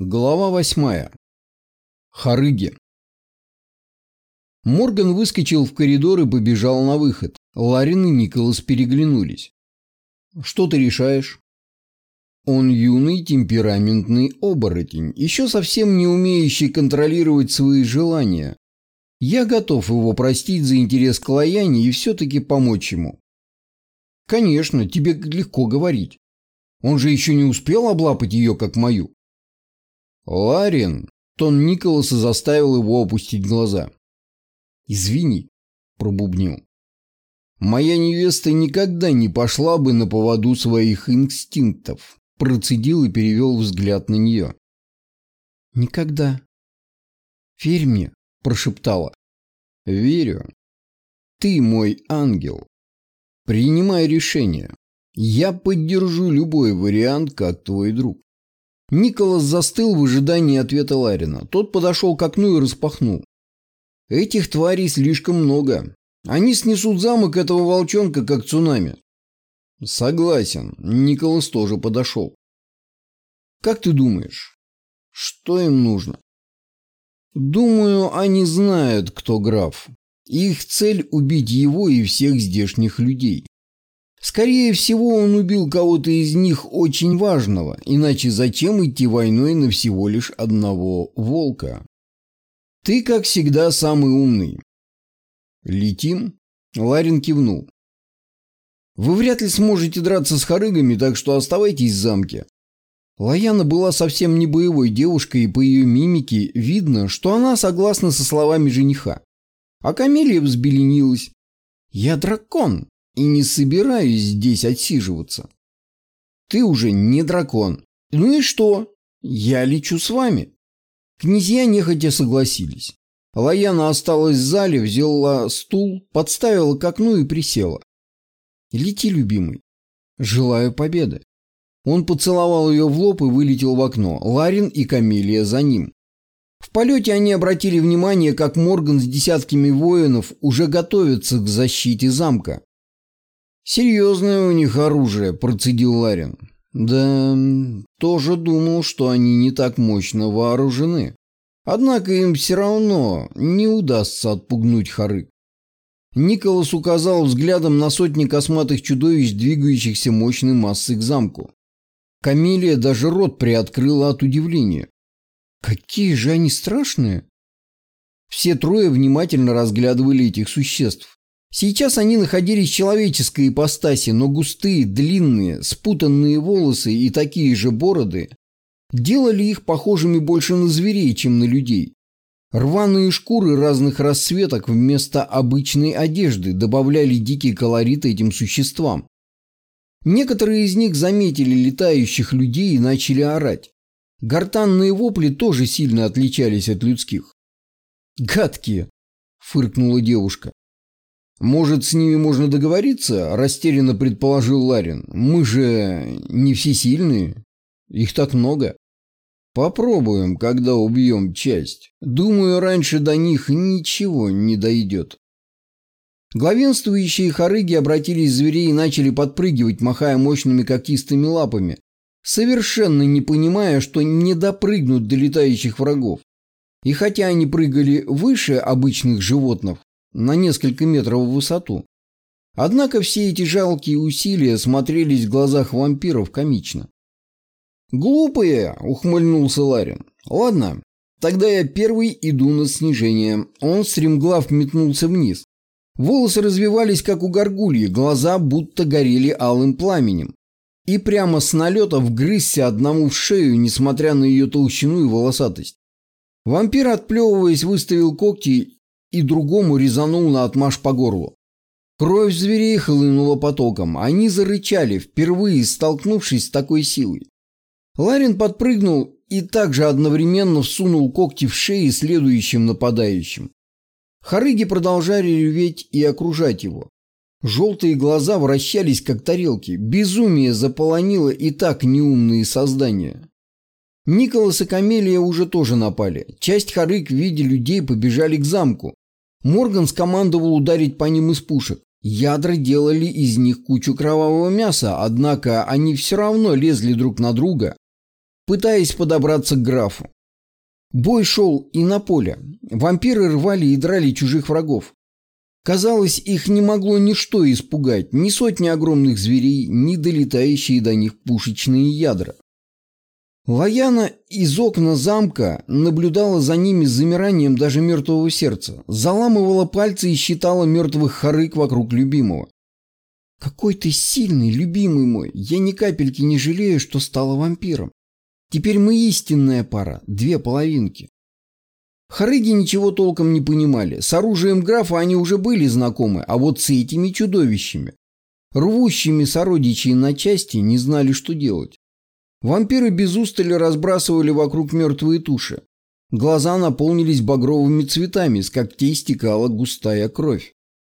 Глава восьмая. Харыги. Морган выскочил в коридор и побежал на выход. Ларин и Николас переглянулись. «Что ты решаешь?» Он юный, темпераментный оборотень, еще совсем не умеющий контролировать свои желания. Я готов его простить за интерес к Лаяне и все-таки помочь ему. Конечно, тебе легко говорить. Он же еще не успел облапать ее, как мою. «Ларин!» Тон Николаса заставил его опустить глаза. «Извини», – пробубнил. «Моя невеста никогда не пошла бы на поводу своих инстинктов», – процедил и перевел взгляд на нее. «Никогда». «Верь мне», – прошептала. «Верю. Ты мой ангел. Принимай решение. Я поддержу любой вариант, как твой друг». Николас застыл в ожидании ответа Ларина. Тот подошел к окну и распахнул. «Этих тварей слишком много. Они снесут замок этого волчонка, как цунами». «Согласен». Николас тоже подошел. «Как ты думаешь, что им нужно?» «Думаю, они знают, кто граф. Их цель – убить его и всех здешних людей. Скорее всего, он убил кого-то из них очень важного, иначе зачем идти войной на всего лишь одного волка? Ты, как всегда, самый умный. Летим? Ларин кивнул. Вы вряд ли сможете драться с хорыгами, так что оставайтесь в замке. Лаяна была совсем не боевой девушкой, и по ее мимике видно, что она согласна со словами жениха. А Камелия взбеленилась. «Я дракон и не собираюсь здесь отсиживаться. Ты уже не дракон. Ну и что? Я лечу с вами. Князья нехотя согласились. Лаяна осталась в зале, взяла стул, подставила к окну и присела. «Лети, любимый. Желаю победы». Он поцеловал ее в лоб и вылетел в окно. Ларин и Камелия за ним. В полете они обратили внимание, как Морган с десятками воинов уже готовится к защите замка. «Серьезное у них оружие», – процедил Ларин. «Да, тоже думал, что они не так мощно вооружены. Однако им все равно не удастся отпугнуть хорык». Николас указал взглядом на сотни косматых чудовищ, двигающихся мощной массой к замку. Камелия даже рот приоткрыла от удивления. «Какие же они страшные!» Все трое внимательно разглядывали этих существ. Сейчас они находились в человеческой ипостаси, но густые, длинные, спутанные волосы и такие же бороды делали их похожими больше на зверей, чем на людей. Рваные шкуры разных расцветок вместо обычной одежды добавляли дикий колорит этим существам. Некоторые из них заметили летающих людей и начали орать. Гортанные вопли тоже сильно отличались от людских. «Гадкие!» – фыркнула девушка. «Может, с ними можно договориться?» – растерянно предположил Ларин. «Мы же не всесильные. Их так много». «Попробуем, когда убьем часть. Думаю, раньше до них ничего не дойдет». Главенствующие хорыги обратились в зверей и начали подпрыгивать, махая мощными когтистыми лапами, совершенно не понимая, что не допрыгнут до летающих врагов. И хотя они прыгали выше обычных животных, на несколько метров в высоту. Однако все эти жалкие усилия смотрелись в глазах вампиров комично. «Глупые!» – ухмыльнулся Ларин. «Ладно, тогда я первый иду на снижение». Он стремглав метнулся вниз. Волосы развивались, как у горгульи, глаза будто горели алым пламенем. И прямо с налета вгрызся одному в шею, несмотря на ее толщину и волосатость. Вампир, отплевываясь, выставил когти и другому резанул на отмаш по горлу. Кровь зверей хлынула потоком. Они зарычали, впервые столкнувшись с такой силой. Ларин подпрыгнул и также одновременно всунул когти в шеи следующим нападающим. Харыги продолжали реветь и окружать его. Желтые глаза вращались, как тарелки. Безумие заполонило и так неумные создания. Николас и Камелия уже тоже напали. Часть харык в виде людей побежали к замку. Морган скомандовал ударить по ним из пушек. Ядра делали из них кучу кровавого мяса, однако они все равно лезли друг на друга. пытаясь подобраться к графу. Бой шел и на поле. Вампиры рвали и драли чужих врагов. Казалось, их не могло ничто испугать, ни сотни огромных зверей, ни долетающие до них пушечные ядра. Лаяна из окна замка наблюдала за ними с замиранием даже мертвого сердца, заламывала пальцы и считала мертвых хорык вокруг любимого. «Какой ты сильный, любимый мой! Я ни капельки не жалею, что стала вампиром. Теперь мы истинная пара, две половинки». Харыги ничего толком не понимали. С оружием графа они уже были знакомы, а вот с этими чудовищами, рвущими сородичей на части, не знали, что делать. Вампиры без устали разбрасывали вокруг мертвые туши. Глаза наполнились багровыми цветами, с когтей стекала густая кровь,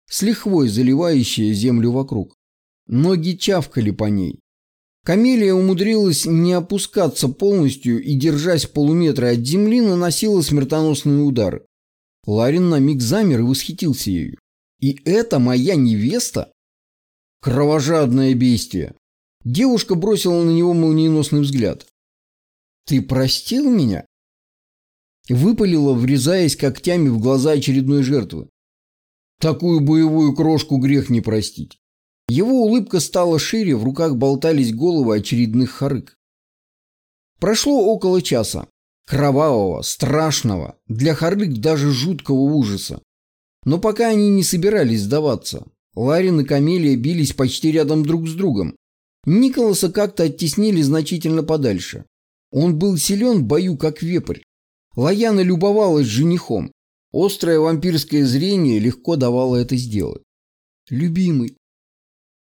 с лихвой заливающая землю вокруг. Ноги чавкали по ней. Камелия умудрилась не опускаться полностью и, держась полуметра от земли, наносила смертоносные удары. Ларин на миг замер и восхитился ею. «И это моя невеста?» «Кровожадное бестие!» Девушка бросила на него молниеносный взгляд. «Ты простил меня?» Выпалила, врезаясь когтями в глаза очередной жертвы. Такую боевую крошку грех не простить. Его улыбка стала шире, в руках болтались головы очередных хорык. Прошло около часа. Кровавого, страшного, для хорык даже жуткого ужаса. Но пока они не собирались сдаваться. Ларин и Камелия бились почти рядом друг с другом, Николаса как-то оттеснили значительно подальше. Он был силен в бою, как вепрь. Лаяна любовалась женихом. Острое вампирское зрение легко давало это сделать. «Любимый».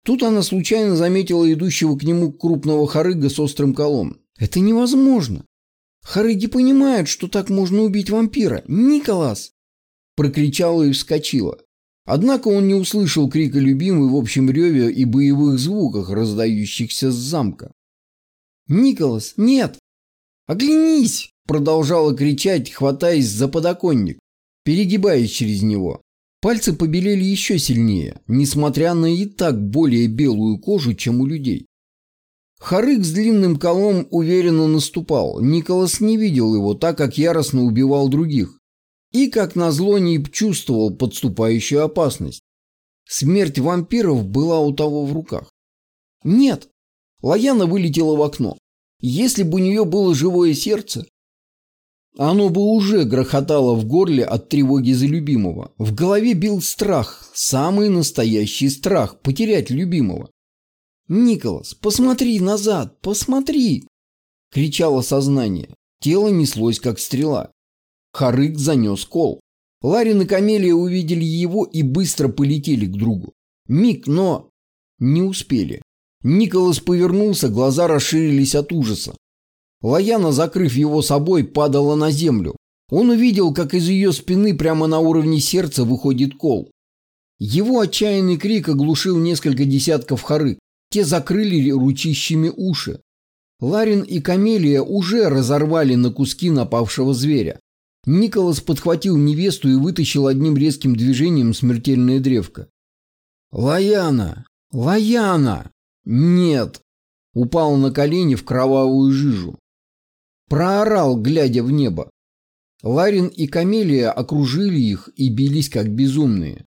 Тут она случайно заметила идущего к нему крупного харыга с острым колом. «Это невозможно. Харыги понимают, что так можно убить вампира. Николас!» Прокричала и вскочила. Однако он не услышал крика любимой в общем реве и боевых звуках, раздающихся с замка. «Николас, нет! Оглянись!» Продолжала кричать, хватаясь за подоконник, перегибаясь через него. Пальцы побелели еще сильнее, несмотря на и так более белую кожу, чем у людей. Харык с длинным колом уверенно наступал. Николас не видел его, так как яростно убивал других и, как назло, не чувствовал подступающую опасность. Смерть вампиров была у того в руках. Нет, Лаяна вылетела в окно. Если бы у нее было живое сердце, оно бы уже грохотало в горле от тревоги за любимого. В голове бил страх, самый настоящий страх, потерять любимого. «Николас, посмотри назад, посмотри!» — кричало сознание. Тело неслось, как стрела. Харык занес кол. Ларин и Камелия увидели его и быстро полетели к другу. Миг, но... Не успели. Николас повернулся, глаза расширились от ужаса. Лаяна, закрыв его собой, падала на землю. Он увидел, как из ее спины прямо на уровне сердца выходит кол. Его отчаянный крик оглушил несколько десятков хорык. Те закрыли ручищами уши. Ларин и Камелия уже разорвали на куски напавшего зверя. Николас подхватил невесту и вытащил одним резким движением смертельное древко. «Лаяна! Лаяна! Нет!» Упал на колени в кровавую жижу. Проорал, глядя в небо. Ларин и Камелия окружили их и бились как безумные.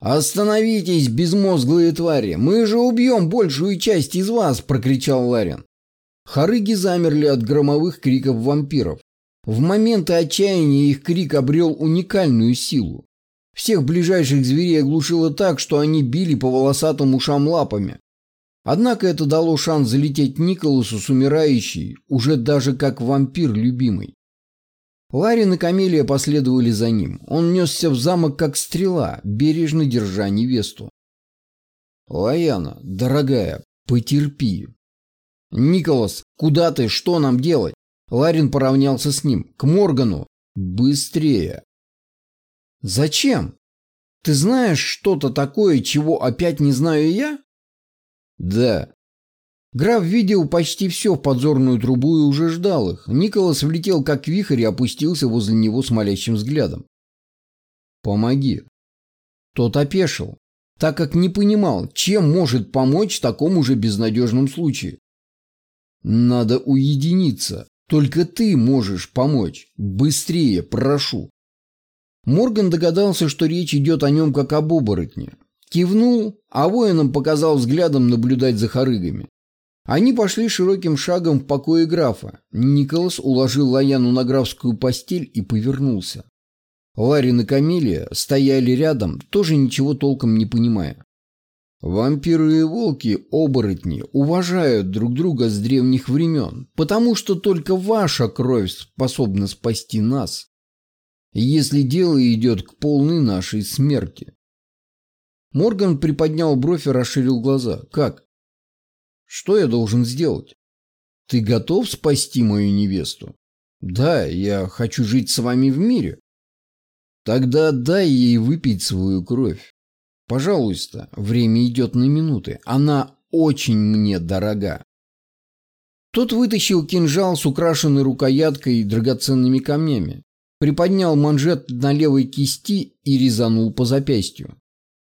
«Остановитесь, безмозглые твари! Мы же убьем большую часть из вас!» – прокричал Ларин. Харыги замерли от громовых криков вампиров. В моменты отчаяния их крик обрел уникальную силу. Всех ближайших зверей оглушило так, что они били по волосатым ушам лапами. Однако это дало шанс залететь Николасу с умирающей, уже даже как вампир любимый. Ларин и Камелия последовали за ним. Он несся в замок как стрела, бережно держа невесту. «Лаяна, дорогая, потерпи». «Николас, куда ты? Что нам делать?» Ларин поравнялся с ним. «К Моргану! Быстрее!» «Зачем? Ты знаешь что-то такое, чего опять не знаю я?» «Да». Граф видел почти все в подзорную трубу и уже ждал их. Николас влетел как вихрь и опустился возле него с молящим взглядом. «Помоги». Тот опешил, так как не понимал, чем может помочь в таком уже безнадежном случае. «Надо уединиться», Только ты можешь помочь. Быстрее, прошу. Морган догадался, что речь идет о нем как об оборотне. Кивнул, а воинам показал взглядом наблюдать за хорыгами. Они пошли широким шагом в покое графа. Николас уложил Лаяну на графскую постель и повернулся. Ларин и Камелия стояли рядом, тоже ничего толком не понимая. Вампиры и волки-оборотни уважают друг друга с древних времен, потому что только ваша кровь способна спасти нас, если дело идет к полной нашей смерти. Морган приподнял бровь и расширил глаза. «Как? Что я должен сделать? Ты готов спасти мою невесту? Да, я хочу жить с вами в мире. Тогда дай ей выпить свою кровь. Пожалуйста, время идет на минуты. Она очень мне дорога. Тот вытащил кинжал с украшенной рукояткой и драгоценными камнями, приподнял манжет на левой кисти и резанул по запястью.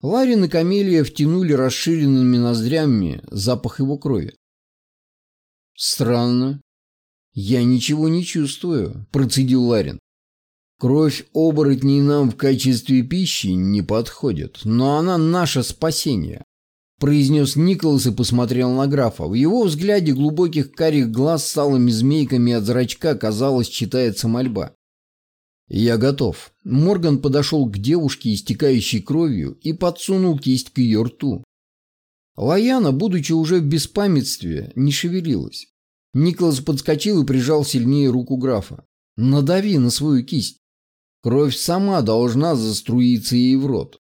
Ларин и Камелия втянули расширенными ноздрями запах его крови. «Странно. Я ничего не чувствую», – процедил Ларин. Кровь оборотней нам в качестве пищи не подходит, но она наше спасение», – произнес Николас и посмотрел на графа. В его взгляде глубоких карих глаз с алыми змейками от зрачка, казалось, читается мольба. «Я готов». Морган подошел к девушке, истекающей кровью, и подсунул кисть к ее рту. Лаяна, будучи уже в беспамятстве, не шевелилась. Николас подскочил и прижал сильнее руку графа. «Надави на свою кисть». Кровь сама должна заструиться ей в рот.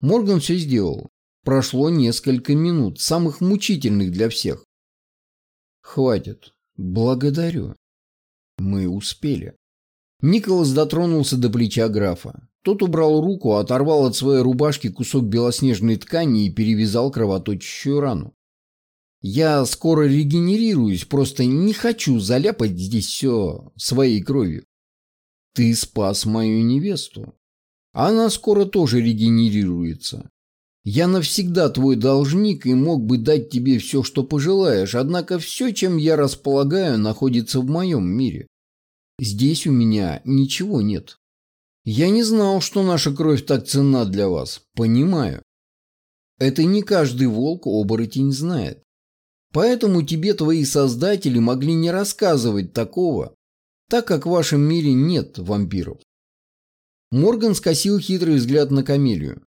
Морган все сделал. Прошло несколько минут, самых мучительных для всех. Хватит. Благодарю. Мы успели. Николас дотронулся до плеча графа. Тот убрал руку, оторвал от своей рубашки кусок белоснежной ткани и перевязал кровоточащую рану. Я скоро регенерируюсь, просто не хочу заляпать здесь все своей кровью. Ты спас мою невесту. Она скоро тоже регенерируется. Я навсегда твой должник и мог бы дать тебе все, что пожелаешь, однако все, чем я располагаю, находится в моем мире. Здесь у меня ничего нет. Я не знал, что наша кровь так ценна для вас. Понимаю. Это не каждый волк-оборотень знает. Поэтому тебе твои создатели могли не рассказывать такого, так как в вашем мире нет вампиров. Морган скосил хитрый взгляд на Камелию.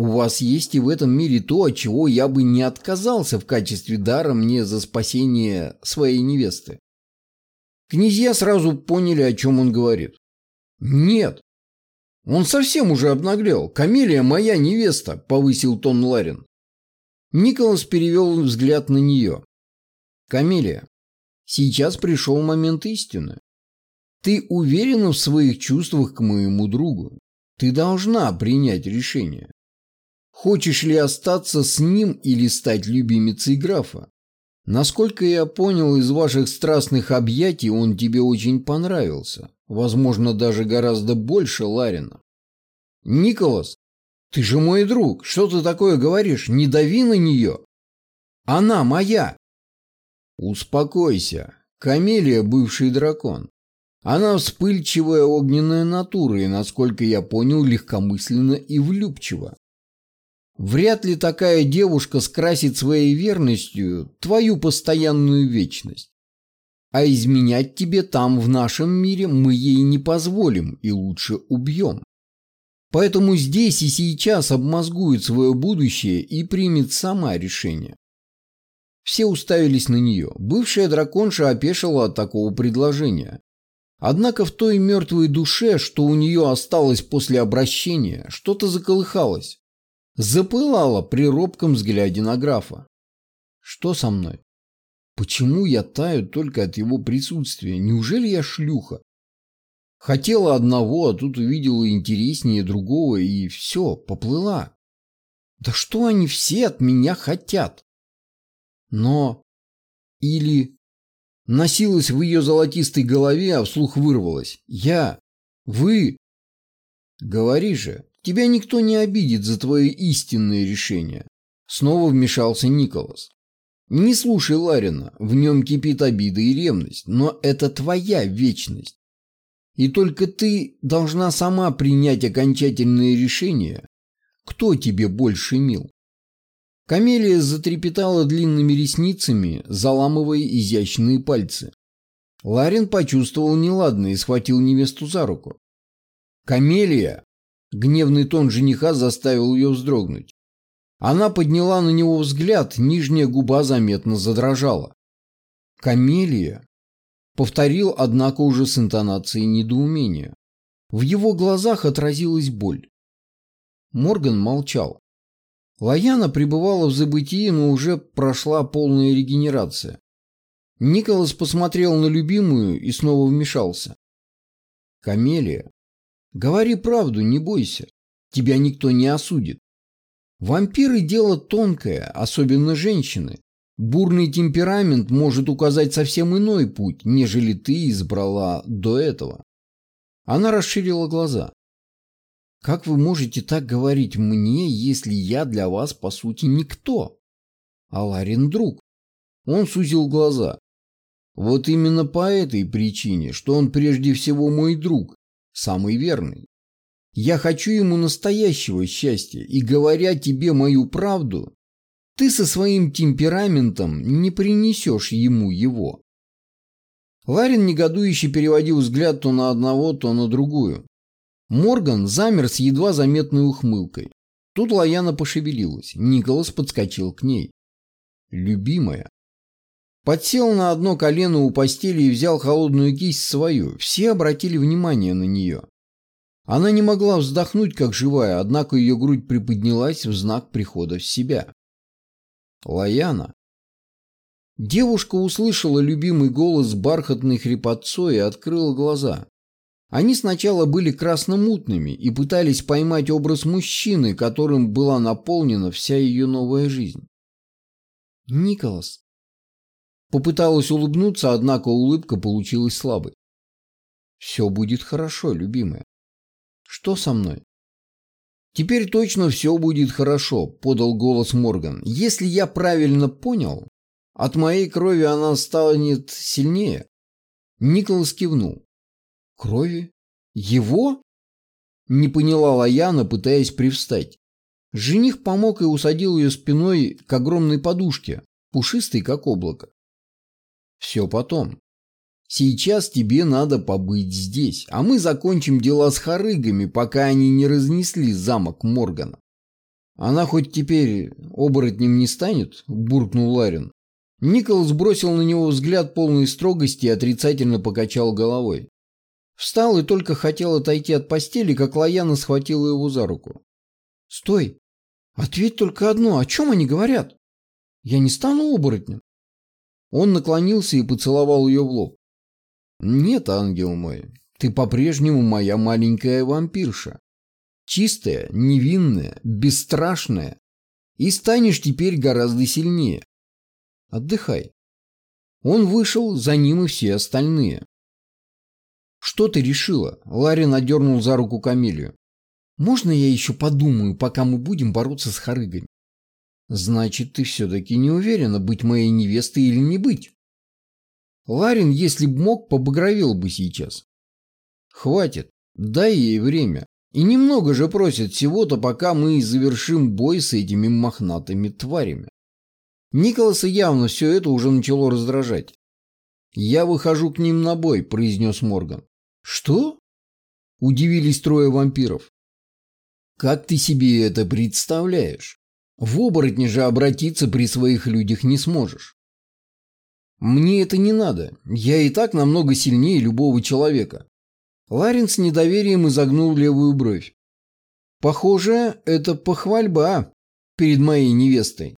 У вас есть и в этом мире то, от чего я бы не отказался в качестве дара мне за спасение своей невесты. Князья сразу поняли, о чем он говорит. Нет. Он совсем уже обнаглел. Камелия моя невеста, повысил тон Ларин. Николас перевел взгляд на нее. Камелия, сейчас пришел момент истины. Ты уверена в своих чувствах к моему другу. Ты должна принять решение. Хочешь ли остаться с ним или стать любимицей графа? Насколько я понял из ваших страстных объятий, он тебе очень понравился. Возможно, даже гораздо больше Ларина. Николас, ты же мой друг. Что ты такое говоришь? Не дави на нее. Она моя. Успокойся. Камелия – бывший дракон. Она вспыльчивая огненная натура и, насколько я понял, легкомысленно и влюбчива. Вряд ли такая девушка скрасит своей верностью твою постоянную вечность. А изменять тебе там, в нашем мире, мы ей не позволим и лучше убьем. Поэтому здесь и сейчас обмозгует свое будущее и примет сама решение. Все уставились на нее. Бывшая драконша опешила от такого предложения. Однако в той мертвой душе, что у нее осталось после обращения, что-то заколыхалось. Запылало при робком взгляде на графа. Что со мной? Почему я таю только от его присутствия? Неужели я шлюха? Хотела одного, а тут увидела интереснее другого, и все, поплыла. Да что они все от меня хотят? Но... Или носилась в ее золотистой голове, а вслух вырвалась. «Я! Вы!» «Говори же, тебя никто не обидит за твое истинное решение!» Снова вмешался Николас. Не слушай Ларина, в нем кипит обида и ревность, но это твоя вечность. И только ты должна сама принять окончательное решение, кто тебе больше мил. Камелия затрепетала длинными ресницами, заламывая изящные пальцы. Ларин почувствовал неладное и схватил невесту за руку. «Камелия!» Гневный тон жениха заставил ее вздрогнуть. Она подняла на него взгляд, нижняя губа заметно задрожала. «Камелия!» Повторил, однако, уже с интонацией недоумения. В его глазах отразилась боль. Морган молчал. Лаяна пребывала в забытии, но уже прошла полная регенерация. Николас посмотрел на любимую и снова вмешался. «Камелия, говори правду, не бойся. Тебя никто не осудит. Вампиры – дело тонкое, особенно женщины. Бурный темперамент может указать совсем иной путь, нежели ты избрала до этого». Она расширила глаза. «Как вы можете так говорить мне, если я для вас, по сути, никто?» А Ларин друг. Он сузил глаза. Вот именно по этой причине, что он прежде всего мой друг, самый верный. Я хочу ему настоящего счастья, и говоря тебе мою правду, ты со своим темпераментом не принесешь ему его. Ларин негодующе переводил взгляд то на одного, то на другую. Морган замер с едва заметной ухмылкой. Тут Лаяна пошевелилась. Николас подскочил к ней. «Любимая, Подсел на одно колено у постели и взял холодную кисть свою. Все обратили внимание на нее. Она не могла вздохнуть, как живая, однако ее грудь приподнялась в знак прихода в себя. Лаяна. Девушка услышала любимый голос бархатной хрипотцой и открыла глаза. Они сначала были красно-мутными и пытались поймать образ мужчины, которым была наполнена вся ее новая жизнь. «Николас», Попыталась улыбнуться, однако улыбка получилась слабой. «Все будет хорошо, любимая». «Что со мной?» «Теперь точно все будет хорошо», — подал голос Морган. «Если я правильно понял, от моей крови она станет сильнее». Николас кивнул. «Крови? Его?» Не поняла Лаяна, пытаясь привстать. Жених помог и усадил ее спиной к огромной подушке, пушистой, как облако. Все потом. Сейчас тебе надо побыть здесь, а мы закончим дела с хорыгами, пока они не разнесли замок Моргана. Она хоть теперь оборотнем не станет, буркнул Ларин. Николас бросил на него взгляд полной строгости и отрицательно покачал головой. Встал и только хотел отойти от постели, как Лаяна схватила его за руку. «Стой! Ответь только одно, о чем они говорят? Я не стану оборотнем. Он наклонился и поцеловал ее в лоб. «Нет, ангел мой, ты по-прежнему моя маленькая вампирша. Чистая, невинная, бесстрашная. И станешь теперь гораздо сильнее. Отдыхай». Он вышел, за ним и все остальные. «Что ты решила?» Ларин одернул за руку Камилию. «Можно я еще подумаю, пока мы будем бороться с хорыгами?» Значит, ты все-таки не уверена, быть моей невестой или не быть. Ларин, если б мог, побагровел бы сейчас. Хватит, дай ей время. И немного же просят всего-то, пока мы завершим бой с этими мохнатыми тварями. Николаса явно все это уже начало раздражать. «Я выхожу к ним на бой», — произнес Морган. «Что?» — удивились трое вампиров. «Как ты себе это представляешь?» В оборотни же обратиться при своих людях не сможешь. Мне это не надо. Я и так намного сильнее любого человека. Ларин с недоверием изогнул левую бровь. Похоже, это похвальба перед моей невестой.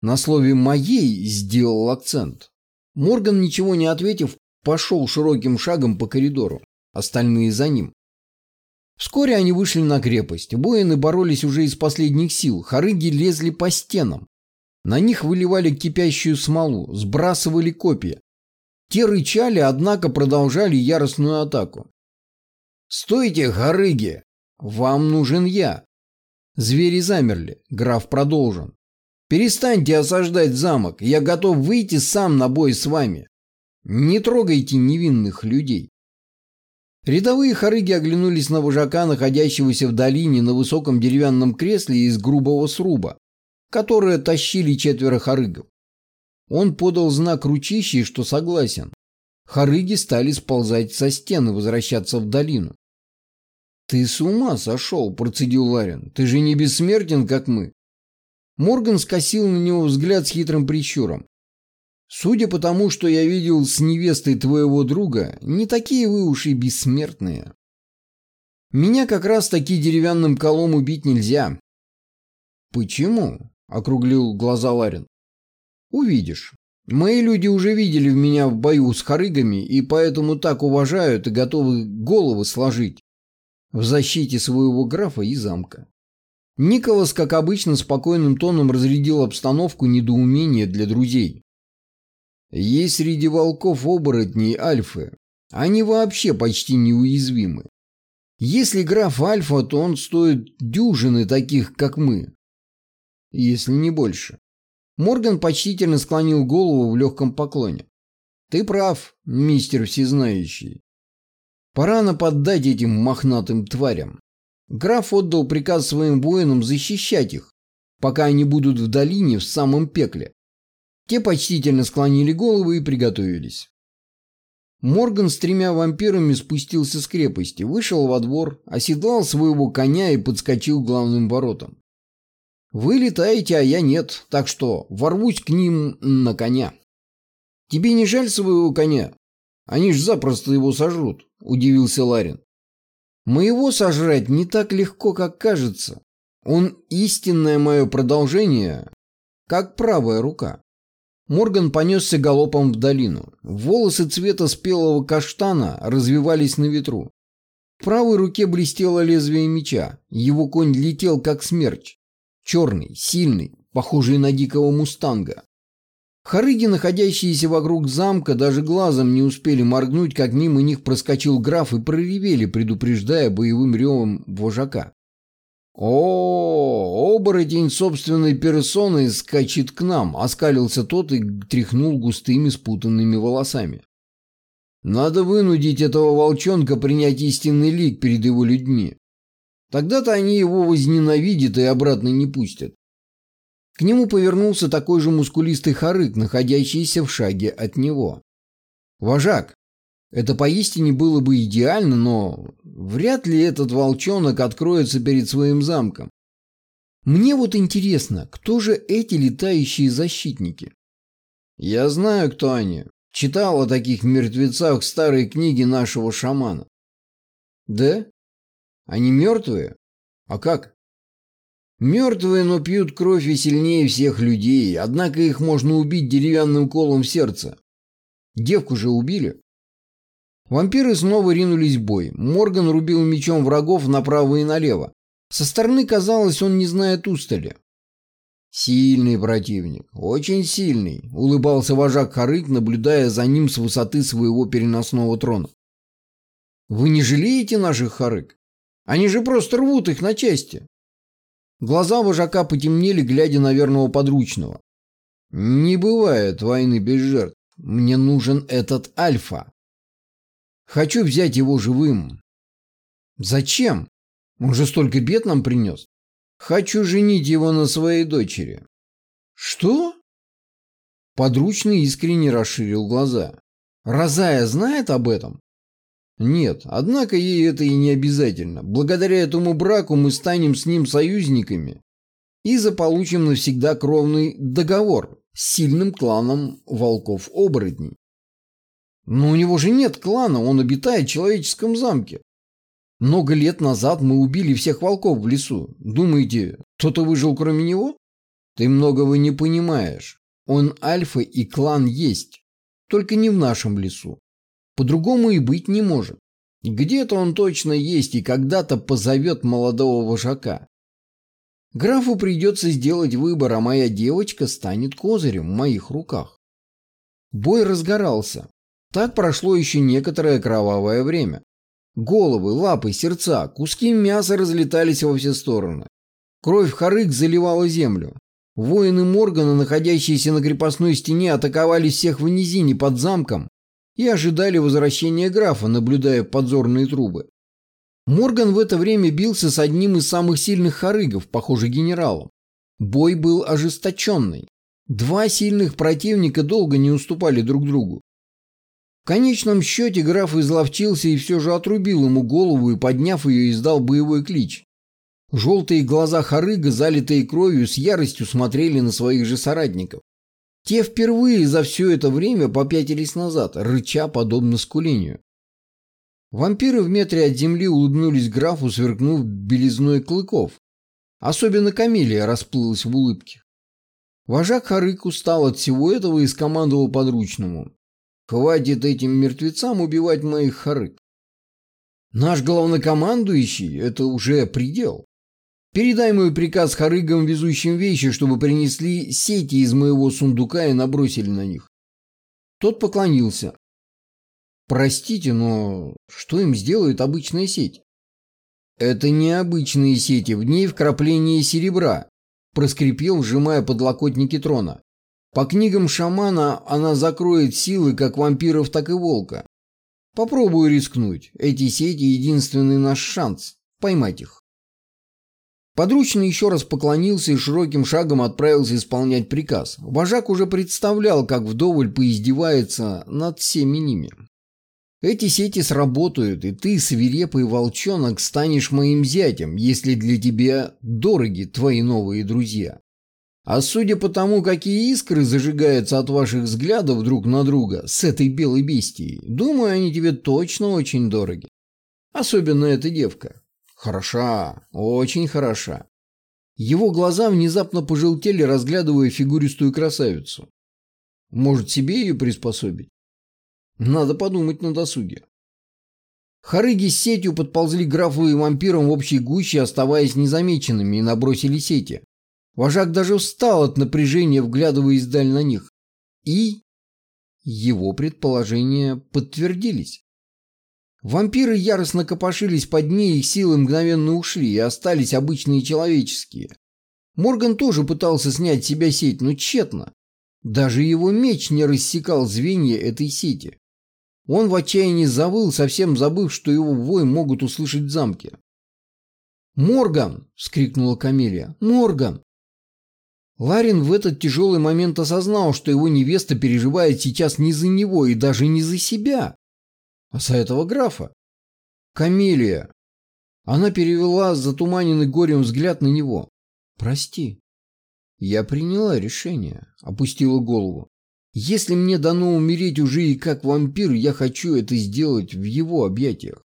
На слове «моей» сделал акцент. Морган, ничего не ответив, пошел широким шагом по коридору. Остальные за ним. Вскоре они вышли на крепость. Воины боролись уже из последних сил. Харыги лезли по стенам. На них выливали кипящую смолу, сбрасывали копья. Те рычали, однако продолжали яростную атаку. «Стойте, харыги! Вам нужен я!» Звери замерли. Граф продолжен. Перестаньте осаждать замок, я готов выйти сам на бой с вами. Не трогайте невинных людей. Рядовые хорыги оглянулись на вожака, находящегося в долине на высоком деревянном кресле из грубого сруба, которое тащили четверо хорыгов. Он подал знак ручищей, что согласен. Хорыги стали сползать со стены, возвращаться в долину. «Ты с ума сошел», – процедил Ларин. «Ты же не бессмертен, как мы». Морган скосил на него взгляд с хитрым прищуром. «Судя по тому, что я видел с невестой твоего друга, не такие вы уж и бессмертные. Меня как раз таки деревянным колом убить нельзя». «Почему?» – округлил глаза Ларин. «Увидишь. Мои люди уже видели в меня в бою с хорыгами и поэтому так уважают и готовы головы сложить в защите своего графа и замка. Николас, как обычно, спокойным тоном разрядил обстановку недоумения для друзей. Есть среди волков оборотней альфы. Они вообще почти неуязвимы. Если граф альфа, то он стоит дюжины таких, как мы. Если не больше. Морган почтительно склонил голову в легком поклоне. Ты прав, мистер всезнающий. Пора нападать этим мохнатым тварям. Граф отдал приказ своим воинам защищать их, пока они будут в долине в самом пекле. Те почтительно склонили головы и приготовились. Морган с тремя вампирами спустился с крепости, вышел во двор, оседлал своего коня и подскочил к главным воротам. «Вы летаете, а я нет, так что ворвусь к ним на коня». «Тебе не жаль своего коня? Они ж запросто его сожрут», — удивился Ларин. «Моего сожрать не так легко, как кажется. Он истинное мое продолжение, как правая рука». Морган понесся галопом в долину. Волосы цвета спелого каштана развивались на ветру. В правой руке блестело лезвие меча. Его конь летел, как смерч. Черный, сильный, похожий на дикого мустанга. Харыги, находящиеся вокруг замка, даже глазом не успели моргнуть, как мимо них проскочил граф и проревели, предупреждая боевым ревом вожака. «О, оборотень собственной персоной скачет к нам!» — оскалился тот и тряхнул густыми спутанными волосами. «Надо вынудить этого волчонка принять истинный лик перед его людьми. Тогда-то они его возненавидят и обратно не пустят. К нему повернулся такой же мускулистый хорык, находящийся в шаге от него. «Вожак, это поистине было бы идеально, но вряд ли этот волчонок откроется перед своим замком. Мне вот интересно, кто же эти летающие защитники?» «Я знаю, кто они. Читал о таких мертвецах в старой книге нашего шамана». «Да? Они мертвые? А как?» Мертвые, но пьют кровь и сильнее всех людей, однако их можно убить деревянным колом в сердце. Девку же убили. Вампиры снова ринулись в бой. Морган рубил мечом врагов направо и налево. Со стороны казалось, он не знает устали. «Сильный противник, очень сильный», — улыбался вожак Харык, наблюдая за ним с высоты своего переносного трона. «Вы не жалеете наших Харык? Они же просто рвут их на части. Глаза вожака потемнели, глядя на верного подручного. «Не бывает войны без жертв. Мне нужен этот Альфа. Хочу взять его живым». «Зачем? Он же столько бед нам принес. Хочу женить его на своей дочери». «Что?» Подручный искренне расширил глаза. «Розая знает об этом?» Нет, однако ей это и не обязательно. Благодаря этому браку мы станем с ним союзниками и заполучим навсегда кровный договор с сильным кланом волков-оборотней. Но у него же нет клана, он обитает в человеческом замке. Много лет назад мы убили всех волков в лесу. Думаете, кто-то выжил кроме него? Ты многого не понимаешь. Он альфа и клан есть, только не в нашем лесу. По-другому и быть не может. Где-то он точно есть и когда-то позовет молодого вожака. Графу придется сделать выбор, а моя девочка станет козырем в моих руках. Бой разгорался. Так прошло еще некоторое кровавое время. Головы, лапы, сердца, куски мяса разлетались во все стороны. Кровь харык заливала землю. Воины Моргана, находящиеся на крепостной стене, атаковали всех в низине под замком и ожидали возвращения графа, наблюдая подзорные трубы. Морган в это время бился с одним из самых сильных хорыгов, похоже, генералом. Бой был ожесточенный. Два сильных противника долго не уступали друг другу. В конечном счете граф изловчился и все же отрубил ему голову и, подняв ее, издал боевой клич. Желтые глаза Харыга, залитые кровью, с яростью смотрели на своих же соратников. Те впервые за все это время попятились назад, рыча подобно скулению. Вампиры в метре от земли улыбнулись графу, сверкнув белизной клыков. Особенно Камелия расплылась в улыбке. Вожак Харык устал от всего этого и скомандовал подручному. «Хватит этим мертвецам убивать моих Харык. Наш главнокомандующий – это уже предел. Передай мой приказ Харыгам, везущим вещи, чтобы принесли сети из моего сундука и набросили на них». Тот поклонился. «Простите, но что им сделает обычная сеть?» «Это необычные сети, в ней вкрапление серебра проскрипел, сжимая подлокотники трона. По книгам шамана она закроет силы как вампиров, так и волка. Попробую рискнуть. Эти сети — единственный наш шанс. Поймать их. Подручный еще раз поклонился и широким шагом отправился исполнять приказ. Вожак уже представлял, как вдоволь поиздевается над всеми ними. Эти сети сработают, и ты, свирепый волчонок, станешь моим зятем, если для тебя дороги твои новые друзья. А судя по тому, какие искры зажигаются от ваших взглядов друг на друга с этой белой бестией, думаю, они тебе точно очень дороги. Особенно эта девка. Хороша, очень хороша. Его глаза внезапно пожелтели, разглядывая фигуристую красавицу. Может, себе ее приспособить? Надо подумать на досуге. Харыги с сетью подползли графу и вампирам в общей гуще, оставаясь незамеченными, и набросили сети. Вожак даже встал от напряжения, вглядываясь вдаль на них. И его предположения подтвердились. Вампиры яростно копошились под ней, их силы мгновенно ушли, и остались обычные человеческие. Морган тоже пытался снять с себя сеть, но тщетно. Даже его меч не рассекал звенья этой сети. Он в отчаянии завыл, совсем забыв, что его вой могут услышать в замке. «Морган!» — вскрикнула Камелия. «Морган!» Ларин в этот тяжелый момент осознал, что его невеста переживает сейчас не за него и даже не за себя, а за этого графа. «Камелия!» Она перевела затуманенный горем взгляд на него. «Прости». «Я приняла решение», — опустила голову. Если мне дано умереть уже и как вампир, я хочу это сделать в его объятиях.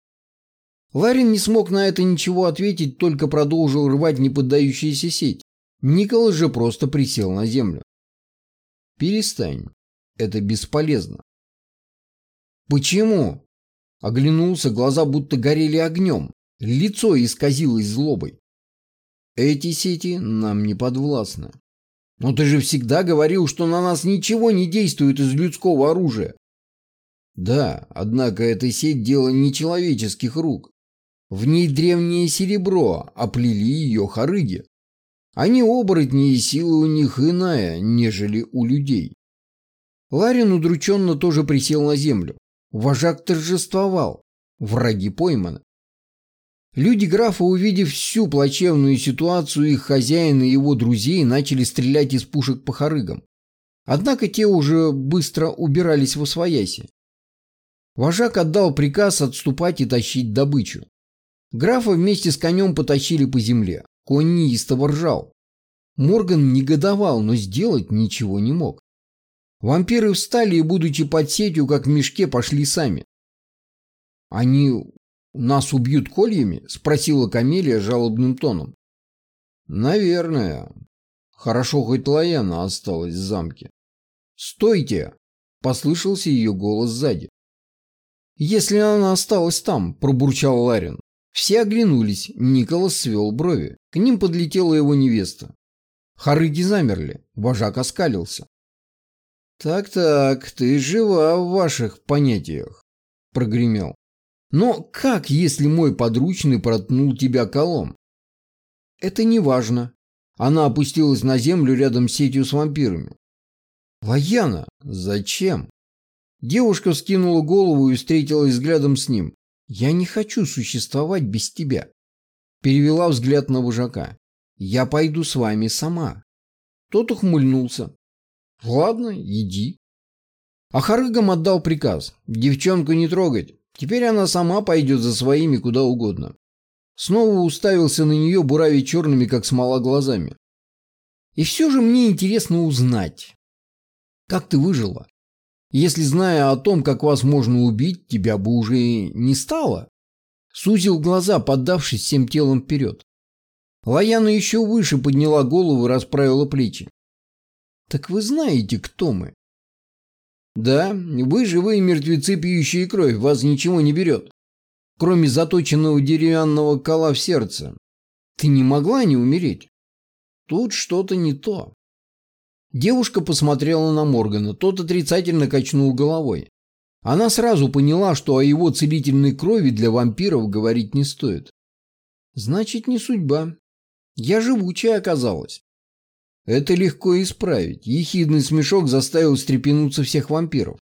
Ларин не смог на это ничего ответить, только продолжил рвать неподдающуюся сеть. Николас же просто присел на землю. «Перестань. Это бесполезно». «Почему?» Оглянулся, глаза будто горели огнем. Лицо исказилось злобой. «Эти сети нам не подвластны. Но ты же всегда говорил, что на нас ничего не действует из людского оружия. Да, однако эта сеть дело нечеловеческих рук. В ней древнее серебро, оплели ее хорыги. Они оборотни, и сила у них иная, нежели у людей. Ларин удрученно тоже присел на землю. Вожак торжествовал. Враги пойманы. Люди графа, увидев всю плачевную ситуацию, их хозяина и его друзей начали стрелять из пушек по хорыгам. Однако те уже быстро убирались во свояси. Вожак отдал приказ отступать и тащить добычу. Графа вместе с конем потащили по земле. Конь неистово ржал. Морган негодовал, но сделать ничего не мог. Вампиры встали и, будучи под сетью, как в мешке, пошли сами. Они «Нас убьют кольями?» – спросила Камелия жалобным тоном. «Наверное. Хорошо, хоть Лаяна осталась в замке». «Стойте!» – послышался ее голос сзади. «Если она осталась там», – пробурчал Ларин. Все оглянулись, Николас свел брови. К ним подлетела его невеста. Харыги замерли, вожак оскалился. «Так-так, ты жива в ваших понятиях», – прогремел. Но как, если мой подручный проткнул тебя колом? Это не важно. Она опустилась на землю рядом с сетью с вампирами. «Лаяна, зачем?» Девушка вскинула голову и встретилась взглядом с ним. «Я не хочу существовать без тебя». Перевела взгляд на вожака. «Я пойду с вами сама». Тот ухмыльнулся. «Ладно, иди». А Харыгам отдал приказ. Девчонку не трогать. Теперь она сама пойдет за своими куда угодно. Снова уставился на нее, бурави черными, как смола, глазами. И все же мне интересно узнать, как ты выжила? Если, зная о том, как вас можно убить, тебя бы уже не стало. Сузил глаза, поддавшись всем телом вперед. Лаяна еще выше подняла голову и расправила плечи. «Так вы знаете, кто мы?» «Да, вы живые мертвецы, пьющие кровь, вас ничего не берет кроме заточенного деревянного кола в сердце. Ты не могла не умереть. Тут что-то не то. Девушка посмотрела на Моргана, тот отрицательно качнул головой. Она сразу поняла, что о его целительной крови для вампиров говорить не стоит. Значит, не судьба. Я живучая оказалась. Это легко исправить. Ехидный смешок заставил встрепенуться всех вампиров.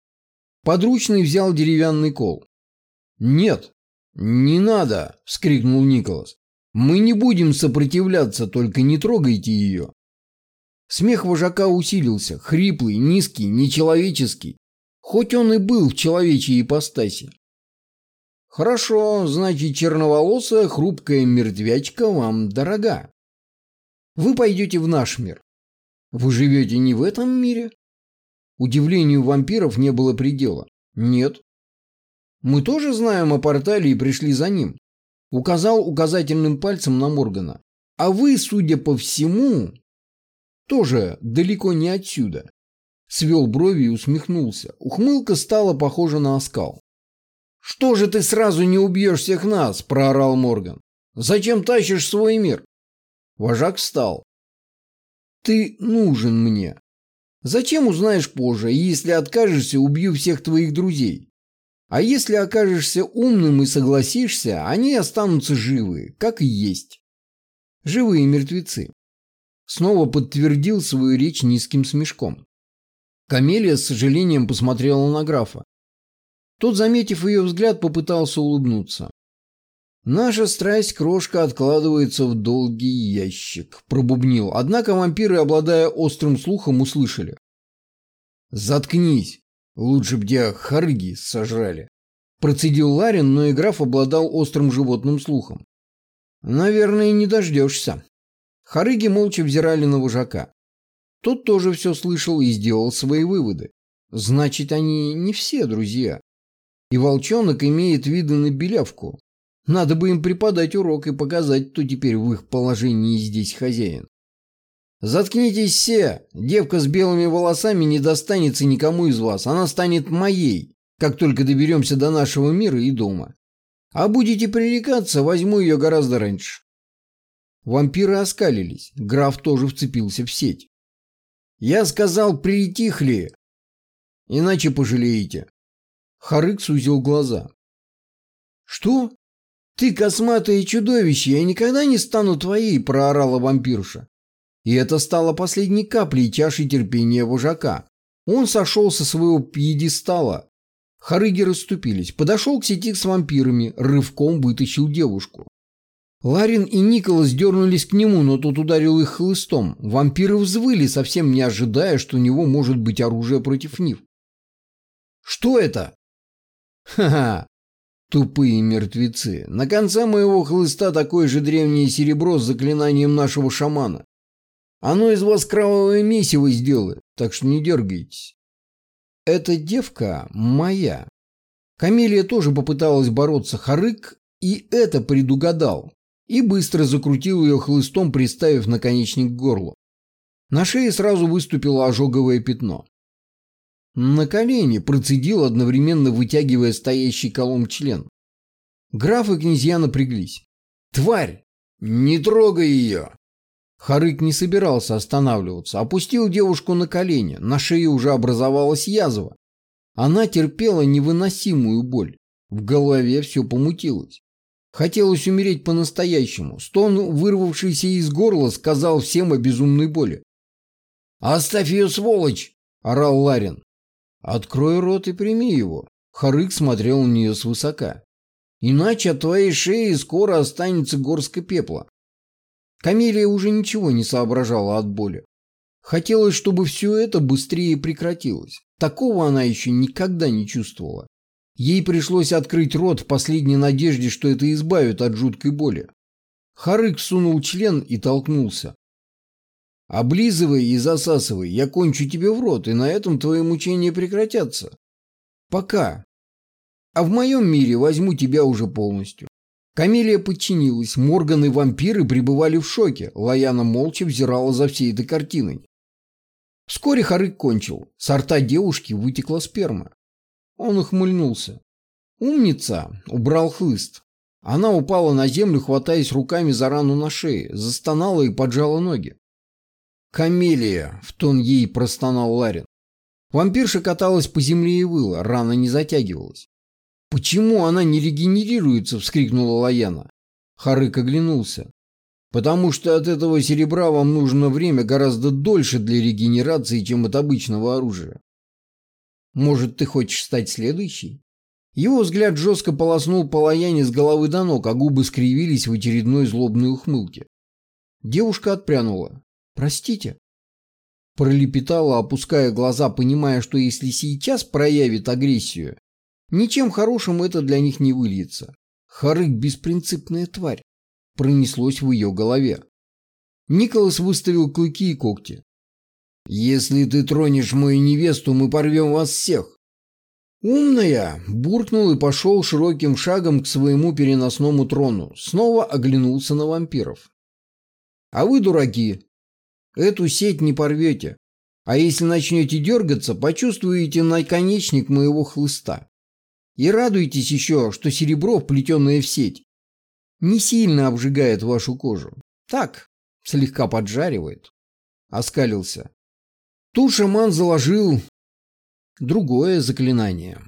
Подручный взял деревянный кол. Нет, «Не надо!» – вскрикнул Николас. «Мы не будем сопротивляться, только не трогайте ее!» Смех вожака усилился, хриплый, низкий, нечеловеческий, хоть он и был в человечьей ипостаси. «Хорошо, значит, черноволосая, хрупкая мертвячка вам дорога. Вы пойдете в наш мир. Вы живете не в этом мире?» Удивлению вампиров не было предела. «Нет, мы тоже знаем о портале и пришли за ним. Указал указательным пальцем на Моргана. А вы, судя по всему, тоже далеко не отсюда. Свел брови и усмехнулся. Ухмылка стала похожа на оскал. «Что же ты сразу не убьешь всех нас?» – проорал Морган. «Зачем тащишь свой мир?» Вожак встал. «Ты нужен мне. Зачем узнаешь позже, и если откажешься, убью всех твоих друзей. А если окажешься умным и согласишься, они останутся живы, как и есть. Живые мертвецы. Снова подтвердил свою речь низким смешком. Камелия с сожалением посмотрела на графа. Тот, заметив ее взгляд, попытался улыбнуться. «Наша страсть крошка откладывается в долгий ящик», – пробубнил. Однако вампиры, обладая острым слухом, услышали. «Заткнись!» Лучше б тебя харги сожрали. Процедил Ларин, но и граф обладал острым животным слухом. Наверное, не дождешься. Харыги молча взирали на вожака. Тот тоже все слышал и сделал свои выводы. Значит, они не все друзья. И волчонок имеет виды на белявку. Надо бы им преподать урок и показать, кто теперь в их положении здесь хозяин. Заткнитесь все. Девка с белыми волосами не достанется никому из вас. Она станет моей, как только доберемся до нашего мира и дома. А будете пререкаться, возьму ее гораздо раньше. Вампиры оскалились. Граф тоже вцепился в сеть. Я сказал, притихли. Иначе пожалеете. Харык сузил глаза. Что? Ты косматое чудовище, я никогда не стану твоей, проорала вампирша. И это стало последней каплей чаши терпения вожака. Он сошел со своего пьедестала. Харыги расступились. Подошел к сети с вампирами, рывком вытащил девушку. Ларин и Николас дернулись к нему, но тот ударил их хлыстом. Вампиры взвыли, совсем не ожидая, что у него может быть оружие против них. «Что это?» «Ха-ха! Тупые мертвецы. На конце моего хлыста такое же древнее серебро с заклинанием нашего шамана. Оно из вас кровавое месиво сделает, так что не дергайтесь. Эта девка моя. Камелия тоже попыталась бороться, Харык и это предугадал, и быстро закрутил ее хлыстом, приставив наконечник к горлу. На шее сразу выступило ожоговое пятно. На колени процедил, одновременно вытягивая стоящий колом член. Граф и князья напряглись. «Тварь! Не трогай ее!» Харык не собирался останавливаться, опустил девушку на колени, на шее уже образовалась язва. Она терпела невыносимую боль, в голове все помутилось. Хотелось умереть по-настоящему. Стон, вырвавшийся из горла, сказал всем о безумной боли. «Оставь ее, сволочь!» – орал Ларин. «Открой рот и прими его». Харык смотрел на нее свысока. «Иначе от твоей шеи скоро останется горстка пепла». Камелия уже ничего не соображала от боли. Хотелось, чтобы все это быстрее прекратилось. Такого она еще никогда не чувствовала. Ей пришлось открыть рот в последней надежде, что это избавит от жуткой боли. Харык сунул член и толкнулся. «Облизывай и засасывай, я кончу тебе в рот, и на этом твои мучения прекратятся. Пока. А в моем мире возьму тебя уже полностью». Камелия подчинилась, Морган и вампиры пребывали в шоке, Лаяна молча взирала за всей этой картиной. Вскоре Харык кончил, с рта девушки вытекла сперма. Он ухмыльнулся. «Умница!» — убрал хлыст. Она упала на землю, хватаясь руками за рану на шее, застонала и поджала ноги. «Камелия!» — в тон ей простонал Ларин. Вампирша каталась по земле и выла, рана не затягивалась. «Почему она не регенерируется?» — вскрикнула Лаяна. Харык оглянулся. «Потому что от этого серебра вам нужно время гораздо дольше для регенерации, чем от обычного оружия. Может, ты хочешь стать следующей?» Его взгляд жестко полоснул по Лаяне с головы до ног, а губы скривились в очередной злобной ухмылке. Девушка отпрянула. «Простите». Пролепетала, опуская глаза, понимая, что если сейчас проявит агрессию, ничем хорошим это для них не выльется. Харык – беспринципная тварь. Пронеслось в ее голове. Николас выставил клыки и когти. «Если ты тронешь мою невесту, мы порвем вас всех!» «Умная!» – буркнул и пошел широким шагом к своему переносному трону. Снова оглянулся на вампиров. «А вы, дураки, эту сеть не порвете. А если начнете дергаться, почувствуете наконечник моего хлыста. И радуйтесь еще, что серебро, вплетенное в сеть, не сильно обжигает вашу кожу. Так, слегка поджаривает». Оскалился. Тут шаман заложил другое заклинание.